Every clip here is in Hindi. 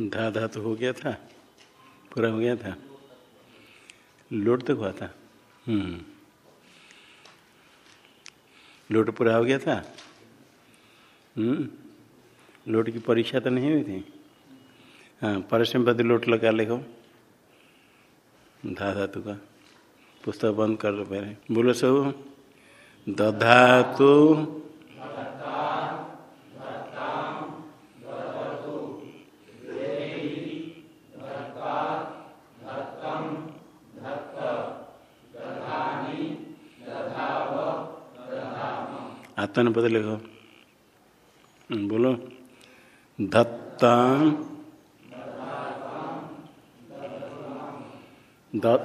धा धा तो हो गया था, पूरा हो गया था। लोट तक हुआ था। हम्म। लोट पूरा हो गया था। हम्म। लोट की परीक्षा तो नहीं हुई थी। हाँ परसम पति लोट लगा लिखो धा धातु का पुस्तक बंद कर लो पहले। बोलो सब। दधातु पद लिखो। बोलो। धत्ता।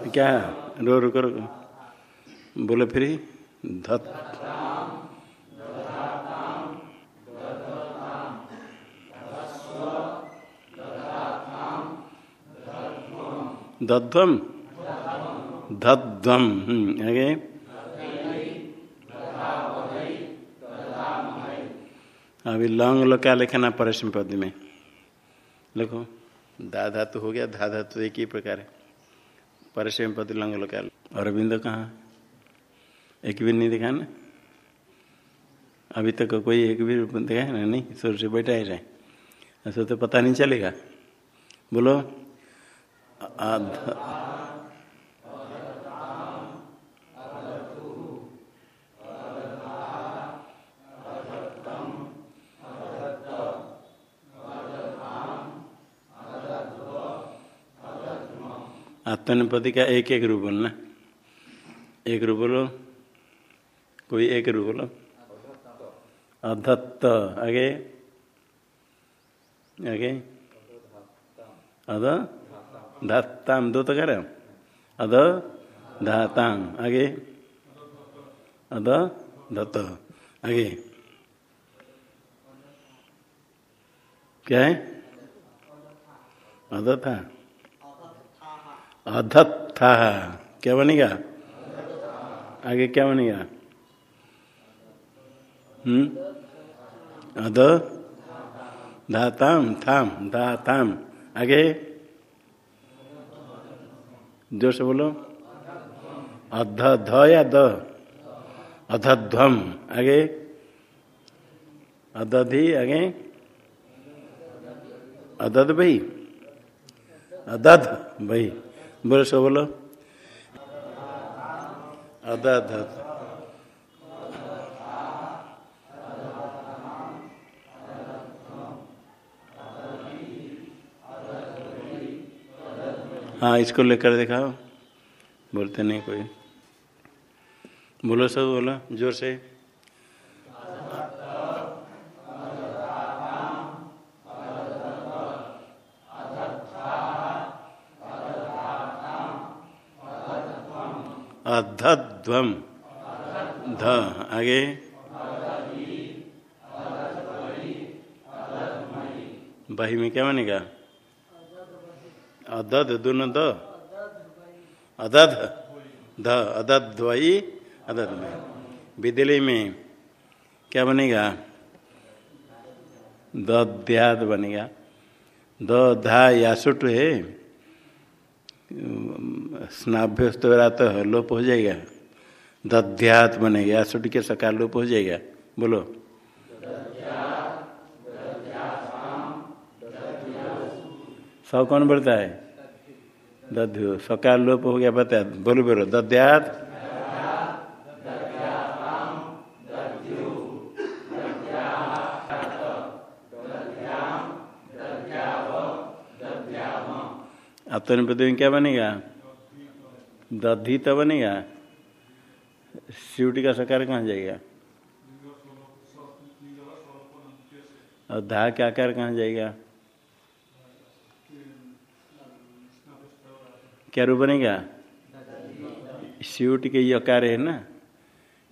क्या है? रो रो करो बोलो फिर। धत दध्वम धध्वम आगे। अभी लौंग लो क्या लिखना परसम पद में? लिखो। धा धातु हो गया धा धातु एक ही प्रकार है। परसम पद लौंग लो क्या अरविंद कहाँ? एक भी नहीं दिखा ना? अभी तक तो कोई एक भी देखा है ना? नहीं सुर से बैठा है ऐसा तो पता नहीं चलेगा। बोलो। आत्मनिपति का एक एक रूप बोलना। एक रूप बोलो। कोई एक रूप बोलो। अधत्त। आगे। आगे। अध। धाताम दो तो कर अध। धाताम आगे। अध। धत आगे। क्या है? अध था अधत्था। क्या बनेगा? आगे क्या बनेगा? हम्म? अध धाताम, थाम, धाताम। आगे? ज़ोर से बोलो। अध ध या द अधध्वम। आगे? अदधि आगे? अदध भाई अदध भाई बोलो सो बोलो। अदा अदध हाँ इसको लेकर दिखाओ। बोलते नहीं कोई। बोलो सब बोलो, ज़ोर से। अधध्वम ध, आगे। बही में क्या बनेगा? अदध, दोनों द। अदध, ध अदध में विद्यालय में क्या बनेगा? दध्याद बनेगा। द धा यासुट है स्नाभ्यस्त तो लोप हो जाएगा। दध्यात बनेगा सुट के सकार लोप हो जाएगा। बोलो। सब कौन बोलता है? दध्यो। सकार लोप हो गया, बताया। बोलो बोलो। दध्यात आत्मनिपद में क्या बनेगा? दधी तो बनेगा। शिवटी का सकार कहाँ जाएगा? और धा का आकार कहाँ जाएगा? क्या रूप बनेगा? शिवटी के यकार है ना?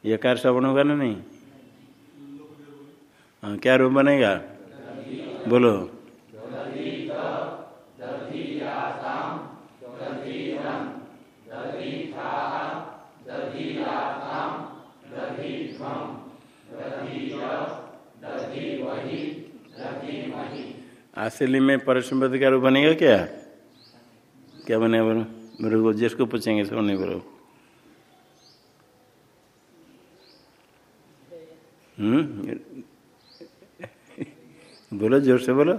यकार श्रवण होगा ना नहीं? हाँ क्या रूप बनेगा? बोलो। असली में परसम का रूप बनेगा क्या? क्या बनेगा बोलो? मेरे को जिसको पूछेंगे सो नहीं बोलो। हम्म? बोलो ज़ोर से बोलो।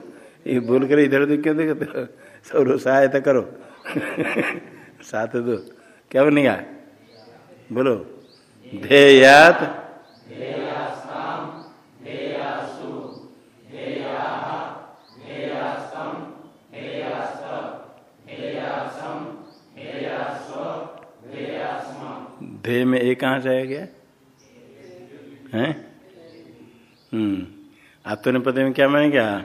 ये बोल कर इधर उधर क्यों देखते हो सब सहायता करो। साथ दो। क्या बनेगा? बोलो। ध्येयात ध्येय में एक कहाँ से आ गया? है? हम्म। आत्मनिपद में क्या माने क्या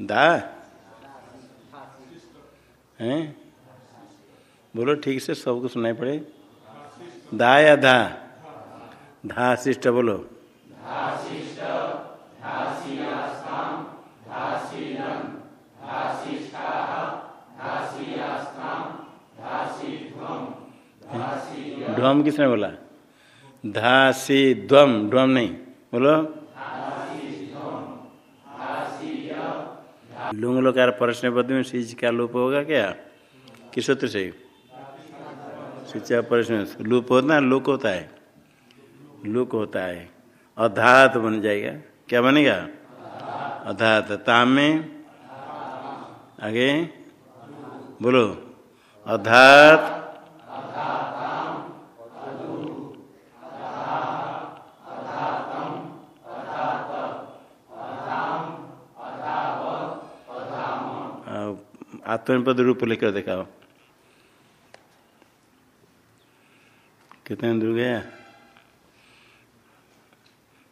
दा? हैं? बोलो, ठीक से सबको सुनाई पड़े। दा या धा? धा शिष्ट बोलो। ध्वम किसने बोला? धा सी ध्वम ध्वम नहीं। बोलो। लुंग लोकार परसने पद में सिंच का लोप होगा क्या? किस सूत्र से? सिंचा परसने लूप होता है, लुक होता है। लुक होता है। अधात बन जाएगा। क्या बनेगा? अधात। ताम आगे? बोलो। अधात आत्मनिपद रूप लेकर दिखाओ। कितने दूर गया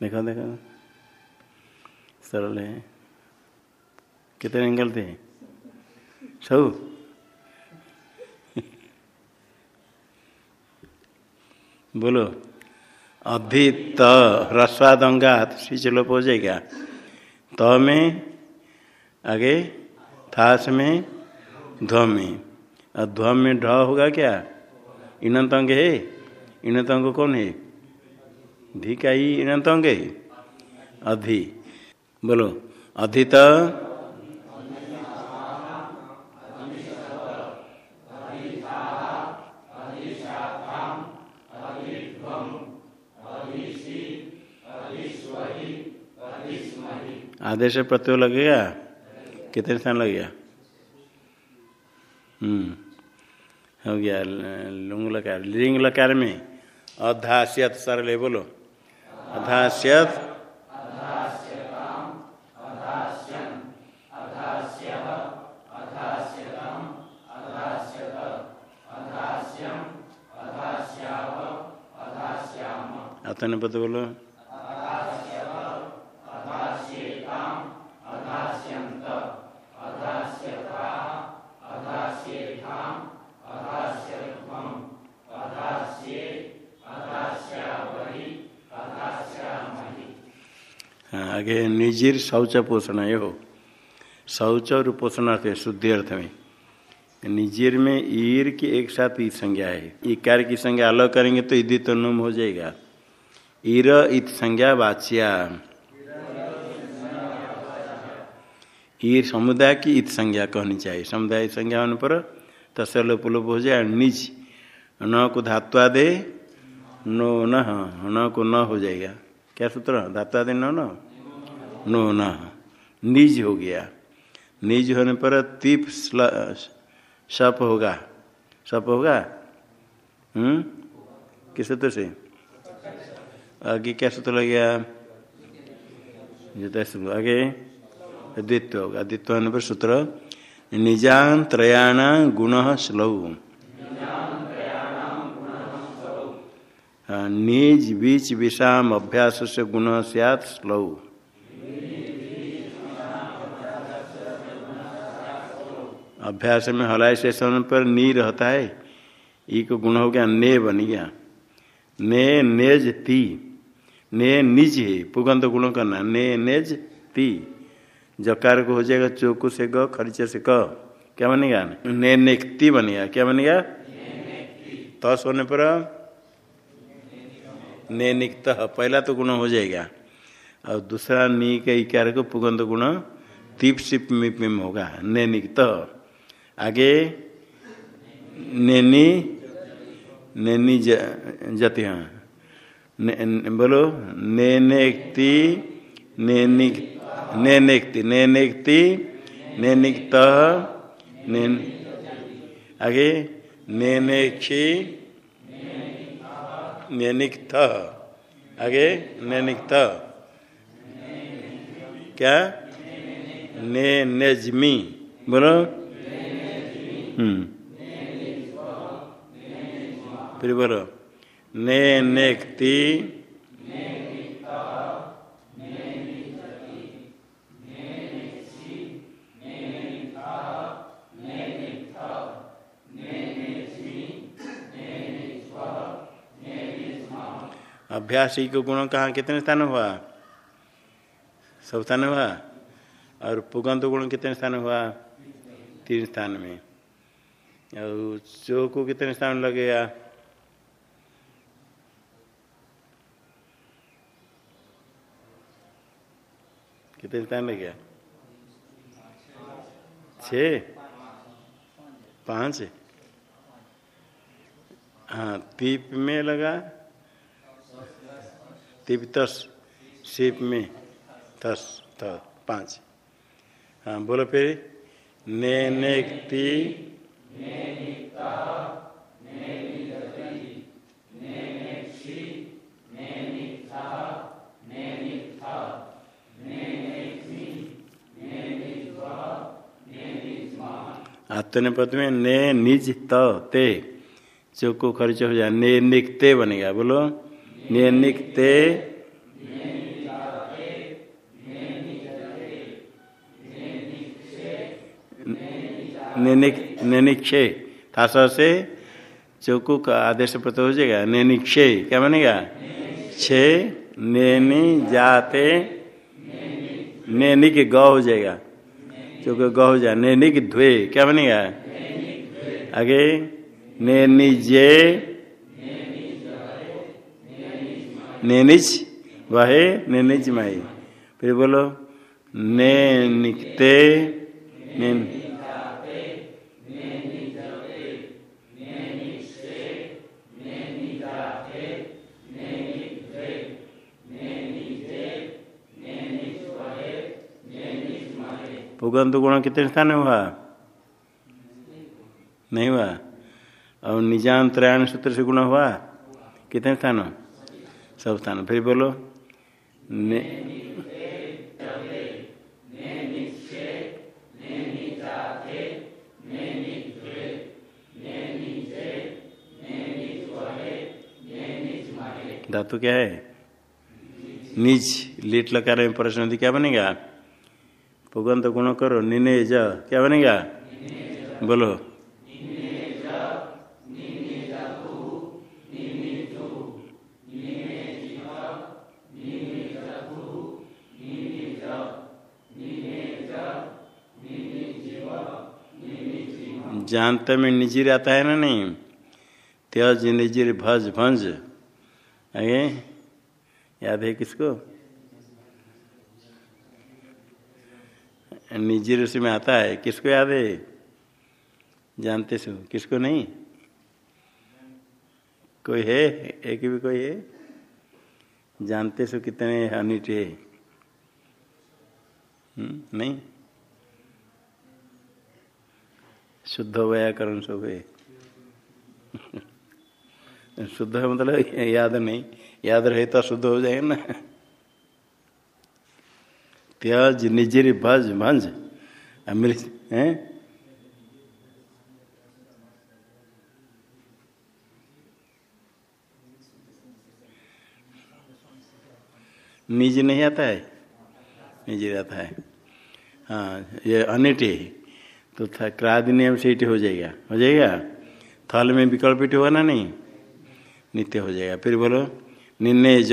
देखो देखो। सरल है। कितने निकलते हैं सब बोलो। अधित ह्रस्वादंगात सिचलोप हो जाएगा। त में, आगे, थास में ध्वम। में और ध्वम में ढ होगा क्या? इनंत अंग है? अंग कौन है? धी का ही अंग है। अधि। बोलो। अधित। आदेश प्रत्यय लगेगा? कितने स्थान लगेगा? हो गया लुंग लकार लिंग लकार में। अधास्यत सरल बोलो। अधास्यत। अतने पद बोलो। आगे निजिर शौच पोषण ये हो। शौच और पोषण अर्थ है शुद्धि अर्थ में। निजीर में ईर की एक साथ ईद संज्ञा है। इकार की संज्ञा अलग करेंगे तो ईदी तो नुम हो जाएगा। ईर इत संज्ञा वाच्या। ईर समुदाय की इत संज्ञा कहनी चाहिए। समुदाय संज्ञा होने पर तसलोप लोप हो जाए। निज न को धात्वा दे, नो न न को न हो जाएगा। क्या सूत्र? धात्वा दे, नो न? नो न। निज हो गया। निज होने पर तीप सप होगा। सप होगा? हम्म? किस सूत्र से? आगे क्या सूत्र लग गया आगे? द्वित्व होगा। द्वित्व होने पर सूत्र, निजान त्रयाण गुण श्लौ। निज बीच विषाम अभ्यास से गुण सियात श्लौ। अभ्यास में हलाई से पर नी रहता है। ई को गुण हो गया, ने बन गया। ने, नेज, ती। ने, निज है पुगंत गुण करना ने, नेज, ती। जकार को हो जाएगा, चौकू से ग, खर्चे से क। क्या बनेगा ने, नेक्ति बनेगा क्या बनेगा तस होने पर ने निक्त। पहला तो गुण हो जाएगा। और दूसरा नी के इकार को पुगंत गुण, तीप सिप मिपिम होगा। नैनिक तो आगे, नैनी नैनी जति हाँ। बोलो, नैनेक्ति, नैनिक, नैनेक्ति नैनेक्ति नैनिक नैन, आगे, नैनेक्षी नैनिक आगे नैनिक क्या? ने नेजमी बोलो बोलो। ने नेक्ति। अभ्यासी को गुण कहाँ? कितने स्थान हुआ? सब स्थान हुआ? और पुगंत गुण कितने स्थान हुआ? तीन स्थान में। और चो को कितने स्थान लगेगा कितने स्थान लग गया छ पाँच? हाँ तीप में लगा। तीप तस सीप में। तस त पाँच। हाँ बोलो फिर। ने नेक्ति आत्मनिपद में ने निज त। ते चौको खर्च हो जाए, ने निकते बनेगा, बोलो? ने निकते नैनिक्षे। था से चौकू का आदेश प्रत हो जाएगा। नैनिक्षे। क्या बनेगा? छे नैनी जाते नैनिक ग हो जाएगा। चौको ग हो जाए नैनिक ध्वे। क्या बनेगा? आगे, नैनिजे नैनिज वहे, नैनिज माई। फिर बोलो, नैनिकते, नैन पुगंत गुण कितने स्थान हुआ? नहीं हुआ। और निजान सूत्र से गुण हुआ? कितने स्थान सब स्थान। फिर बोलो। ने धातु क्या है? निज लीट लकार में प्रश्न क्या बनेगा? पुगंत गुण करो, निने जा। क्या बनेगा? बोलो। जानते में निजिर आता है ना नहीं? त्यज निजिर भज भंज। आगे? याद है किसको? निजी ऋषि में आता है, किसको याद है? जानते सो किसको नहीं? कोई है? एक भी कोई है? जानते सो कितने अनिट है। नहीं? शुद्ध व्याकरण सब है शुद्ध मतलब याद नहीं। याद रहे तो शुद्ध हो जाएगा ना। त्यज निजिर भज भंज अमृत है निज नहीं आता है निज आता है हाँ ये अनिट तो था क्राद नियम से हो जाएगा। हो जाएगा? थल में विकल्प हुआ ना नहीं। नित्य हो जाएगा। फिर बोलो निन्ने ज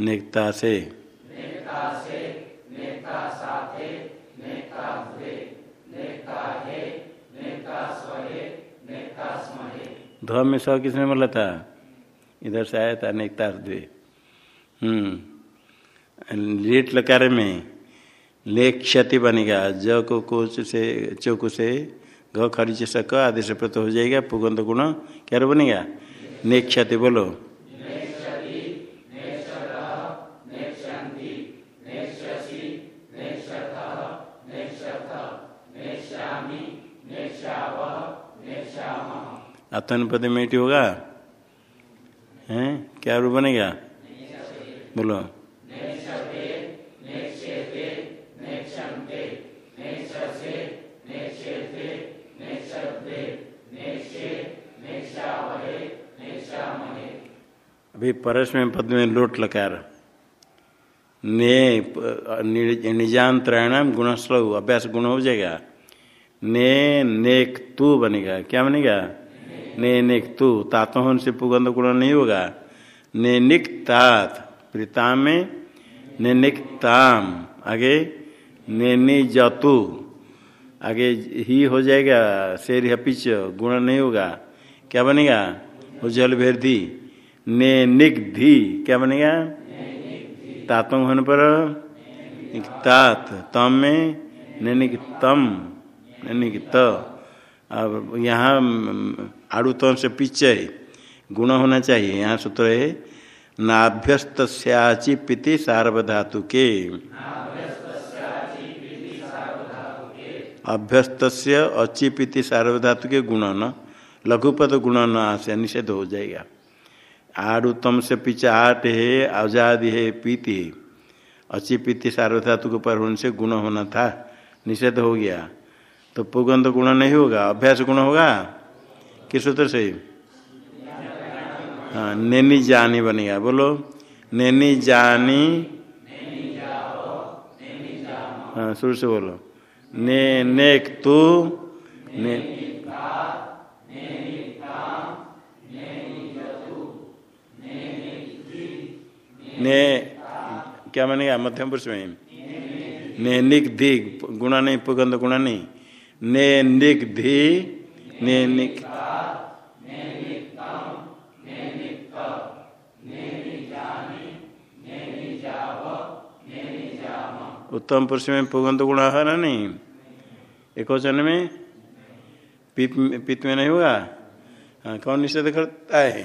नेकता से। ध में स किसने बोला था? इधर से आया था नेकता द्वे हम्म। लेट लकार में। ले क्षति बनेगा। ज को कोच से चौक से, घ खरीच सक आदेश प्रत हो जाएगा। पुगंत गुण क्या बनेगा? ने क्षति बोलो। आत्मनिपद मेटी होगा हैं? क्या रूप बनेगा? बोलो। अभी परस में पद में लोट लकार। ने निजांतरायण गुणस्लव, अभ्यास गुण हो जाएगा। ने नेक तू बनेगा। क्या बनेगा? ने निक तू तातो से पुगंध गुण नहीं होगा। ने निक तात प्रीताम में ने ताम आगे, ने नि जतु आगे ही हो जाएगा, शेर हपिच गुण नहीं होगा। क्या बनेगा? उज्जवल भेदी ने निक धी क्या बनेगा? तातों होने पर। तात तम में नैनिक तम नैनिक त अब यहाँ आड़ुतम से पीछे गुण होना चाहिए, यहाँ सूत्र है नाभ्यस्त पिति सार्वधातु के अभ्यस्त अचिपिति सार्वधातु के गुण न, लघुपद गुण न आशय निषेध हो जाएगा। आड़ुतम से पीछे आठ है, आज़ादी है, पीति है। अची पीति सार्वधातु के पर होने से गुण होना था, निषेध हो गया। तो पुगंध गुण नहीं होगा, अभ्यास गुण होगा? किस सूत्र से? हाँ नैनी जानी बनेगा बोलो, नैनी जानी। हाँ शुरू से बोलो। ने, नेक तू। ने ने, क्या बनेगा? मध्यम पुरुष में। ने, निक धी, गुणा नहीं, पुगंध गुणा नहीं। ने, निक धी, ने, निक उत्तम पुरुष में पुगंध गुण है ना नहीं? एक वचन में? पित पित में नहीं होगा हाँ कौन निषेध करता है?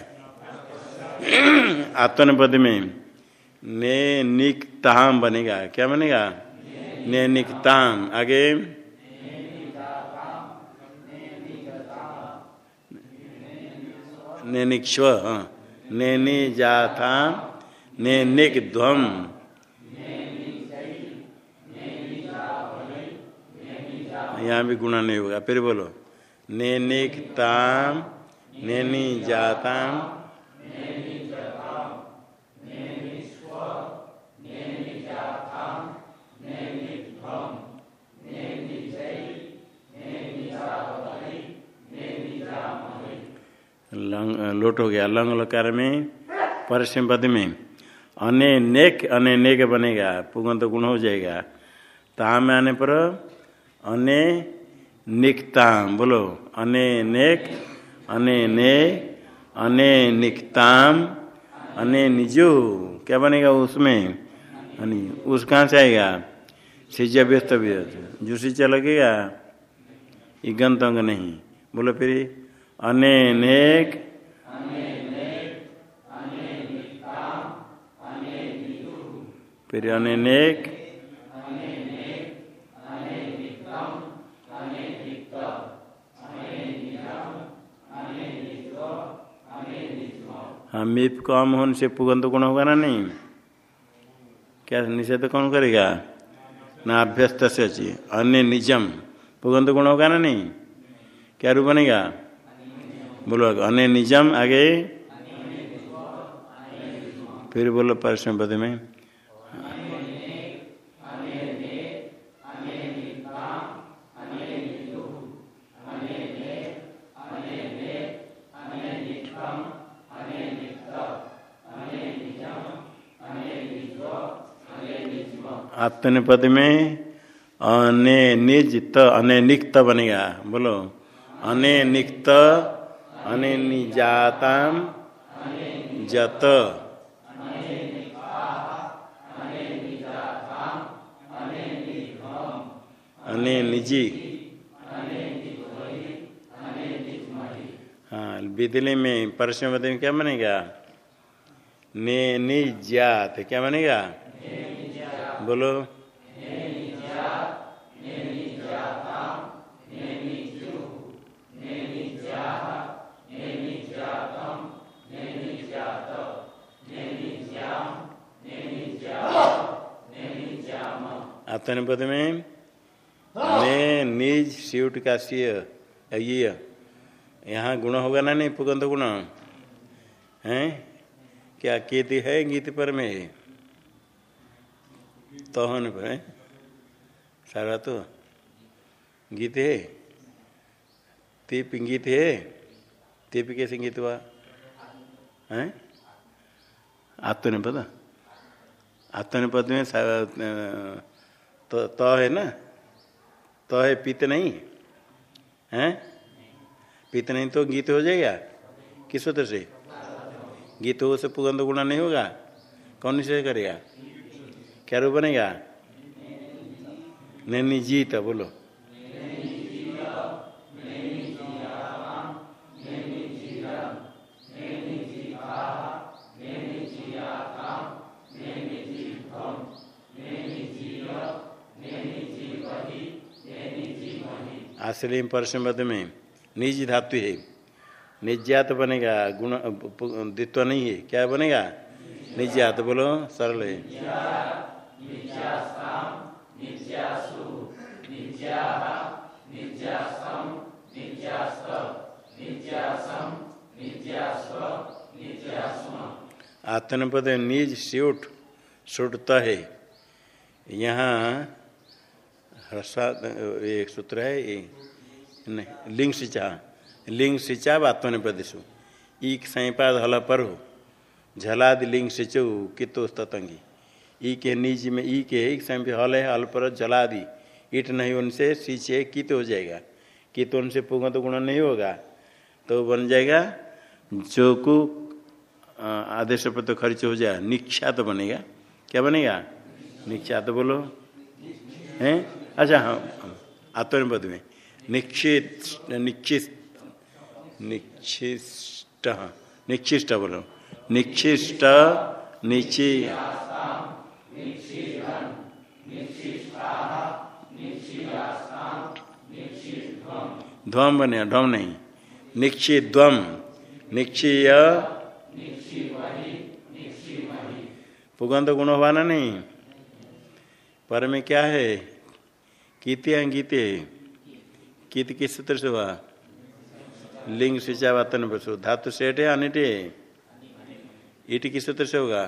आत्मनिपद में। ने निकताम बनेगा। क्या बनेगा? ने निकताम। आगे। ने निक्ष्व हाँ। ने नि जाथा ने निक ध्वम यहाँ भी गुणा नहीं होगा, फिर बोलो। ने निकताम ने नि जाताम लोट हो गया लंग लकार में परसम पद में। अने नेक अने नेक बनेगा, पुगंत गुण हो जाएगा। ताम आने पर अने निकताम, बोलो। अने नेक, अने ने, अने निकताम, अने निजो। क्या बनेगा उसमें? अनि, उस कहाँ से आएगा? सिज व्यस्त व्यस्त। जो सिंचा लगेगा? इगंत अंग नहीं। बोलो फिर। अनेक फिर अनेक हाँ मीप कम होने से पुगंध गुण होगा ना नहीं? क्या निषेध कौन करेगा? ना अभ्यस्त से अच्छी। अन्य निजम। पुगंत गुण होगा ना नहीं? क्या रूप बनेगा? बोलो, अन्य निजम, आगे? फिर बोलो परसम पद में। आत्मनिपद में अने त अने निक्त बनेगा बोलो। अने निक्त, अने निजाताम, जत। अने निजी। हाँ बिदली में परसों में क्या बनेगा? ने निजात, क्या बनेगा? बोलो। आत्मनिपद में, ने निज सीट का सीय यहाँ गुण होगा ना नहीं पुगंत गुण? है? क्या केति है गीत पर में? तो होने पर है सारा तो गीत है। तीप गीत है। तीप कैसे गीत हुआ? है? आत्मनिपद? आत्मनिपद में तो त है ना? तो है पित नहीं। है? पित नहीं तो गीत हो जाएगा। किस सूत्र से? गीत हो से पुगंध गुणा नहीं होगा। कौन से करेगा? क्या रूप बनेगा? नैनी जीत, बोलो। आश्रय परसमद में निज धातु है। निज्ञात बनेगा, गुण द्वित्व नहीं है। क्या बनेगा? निज्ञात बोलो, सरल है। आत्मपद निज स्यूट सुटत है। यहाँ एक सूत्र है नहीं, लिंग सिंचा लिंग सिंचा आत्मनिपदेशु ईक संपाद हल पर हो। झलाद लिंग सिंचो कितो ततंगी ई के निज में, ई के एक संप हल है, हल पर जलादि ईट नहीं उनसे सिंचे, कित हो जाएगा। कित उनसे पुगत तो गुण नहीं होगा। तो बन जाएगा, जो को आदेश पर तो खर्च हो जाए निक्षा तो बनेगा। क्या बनेगा? निक्षा तो बोलो। हैं? अच्छा हाँ आत्मनिपद में। निश्चित निश्चित निश्चिष्ट निक्षिष्ट बोलो। निश्चिष्ट निचि ध्वम बने ध्वम नहीं। निश्चित ध्वम निश्चय पुगंध गुण हुआ ना नहीं। पर में क्या है? कीते गीते कीत किस सूत्र से हुआ? लिंग सिंचा वातन बसो धातु सेठ है अनिट ईट किस सूत्र से होगा?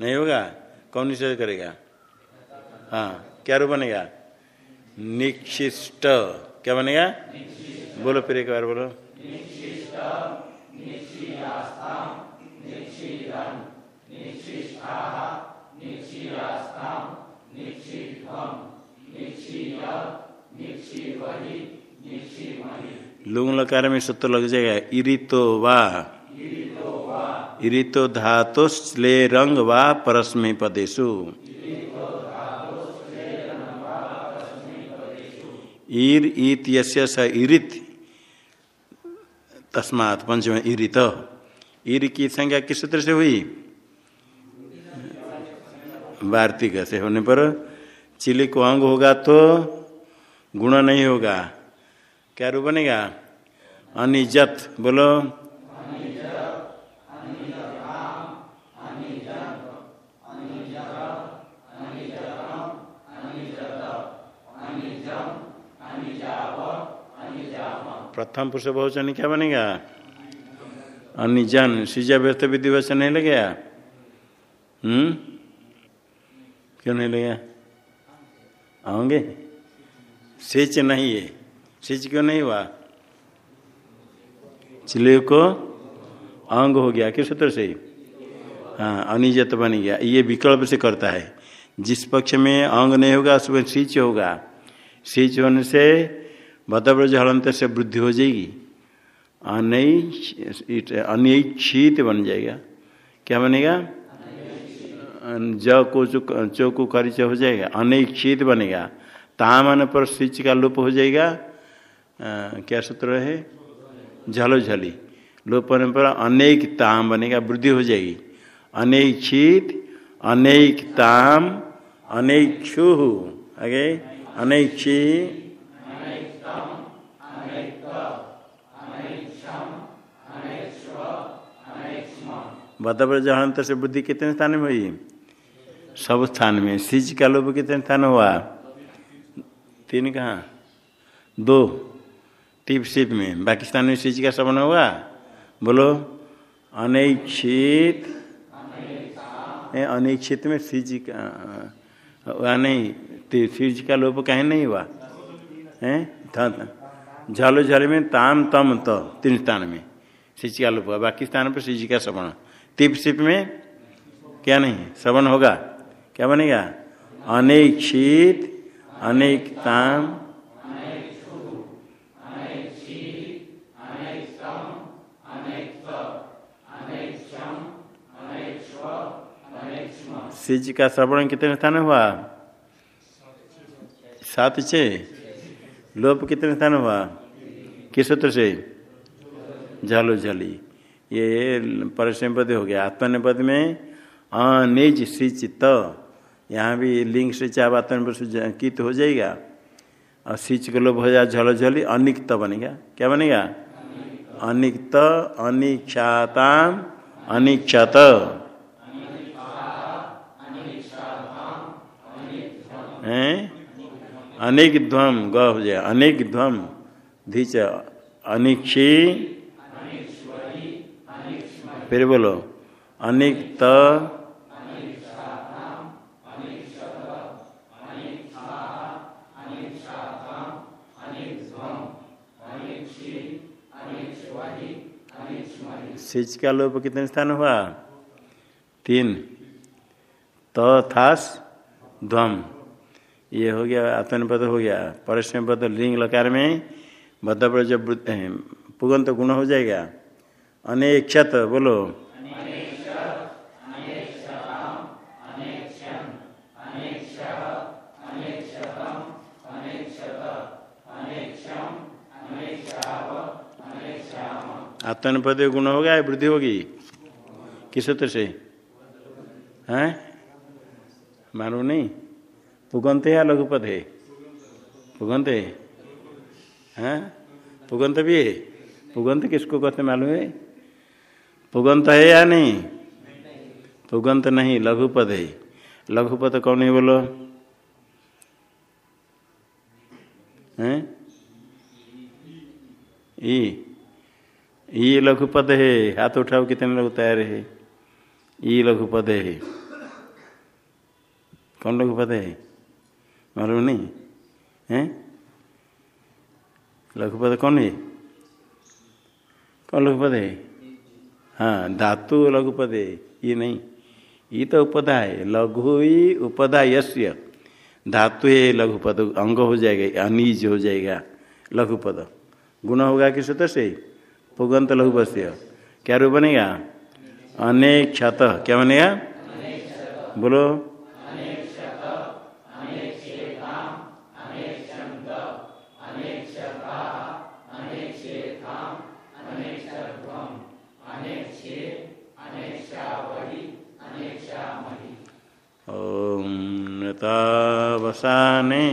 नहीं होगा? कौन से करेगा? हाँ क्या रूप बनेगा? निक्षिष्ट। क्या बनेगा? बोलो फिर एक बार बोलो। लुंग लकार में सूत्र लग जाएगा। इरितो वा। इरितो धातु स्ले रंग वा परस्मे पदेशु ईर ईत यस्य स तस्मात् पंचम इरित। ईर की संज्ञा किस सूत्र से हुई? वार्तिक से होने पर चिली को अंग होगा तो गुण नहीं होगा। क्या रूप बनेगा? अनिजत। बोलो प्रथम पुरुष बहुचन क्या बनेगा? अनिजन, सिजा व्यस्त विधि वचन नहीं लगेगा? हम्म? क्यों नहीं लगा आओगे? सिच नहीं है। सिच क्यों नहीं हुआ? चिले को अंग हो गया, किस सूत्र से? हाँ अनिजत बन गया। ये विकल्प से करता है। जिस पक्ष में अंग नहीं होगा उसमें सिंच होगा। सिंच होने से बतब्रज हलंत से वृद्धि हो जाएगी। अनिच्छित बन जाएगा। क्या बनेगा? ज को चो को खरीच हो जाएगा। अनिच्छित बनेगा। तामन पर सिंच का लोप हो जाएगा। आ, क्या सूत्र है? झलो झली लोप होने पर अनेक ताम बनेगा वृद्धि हो जाएगी। अनैक्षित अनेकताम अनेक्षु आगे? अनैक्षी बतबर जहाँ से बुद्धि कितने स्थान में हुई? सब स्थान में। सिज का लोभ कितने स्थान हुआ? तीन कहाँ? दो। टिप सिप में। बाकी स्थान में सिज का श्रवण हुआ? बोलो अनैक्षित अनिक्षित में सिज का नहीं सिज का लोप कहीं नहीं हुआ? है झलो झल में ताम तम तो तीन स्थान में। सिज का लोप हुआ। बाकी स्थान पर सिज का श्रवण। तिप सिप में क्या नहीं श्रवण होगा। क्या बनेगा? अनेक्षित, अनेकताम। सिज का श्रवण कितने स्थान हुआ? सात छे। लोप कितने स्थान हुआ? किस सूत्र से। झालो झाली ये परिश्रम पद हो गया। आत्मनिपद में, अनिज सिच त यहाँ भी लिंग से चाह आत्मनिपद कित हो जाएगा। और सिच को लोप हो जाए झलो झली अनिक्त बनेगा क्या बनेगा अनिक्त, अनिक्षाताम, अनिक्षत। हैं? अनेक ध्वम ग हो जाए अनेक ध्वम धीच, अनिक्षी। फिर बोलो अनेक त सिच का लोप कितने स्थान हुआ? तीन। त, थास, ध्वम। ये हो गया, आत्मनिपद हो गया। परस्म पद, लिंग, लकार में बद्ध जब पुगंत गुण हो जाएगा। अनेक्षत, बोलो। आत्मनिपद गुण होगा या वृद्धि होगी। किस सूत्र से? हैं? मालूम नहीं। पुगंत है या लघुपद है? पुगंत है। हैं? पुगंत भी है। पुगंत किसको कहते मालूम है? पुगंत है या नहीं? पुगंत नहीं, लघुपद है। लघुपद कौन है बोलो? हैं? ई। ई लघुपद है। हाथ उठाओ, कितने लोग तैयार है? ई लघुपद है। कौन लघुपद है? मालूम नहीं? है? लघुपद कौन है? कौन लघुपद है? हाँ धातु लघुपद, ये नहीं। ये तो उपदा है। लघु ही उपदा यश्य धातु है लघुपद, अंग हो जाएगा, अनिज हो जाएगा, लघुपद। गुण होगा किस सूत्र से? पुगंत लघुपद से क्या रूप बनेगा? अनेक क्षत क्या बनेगा? बोलो। नतावसाने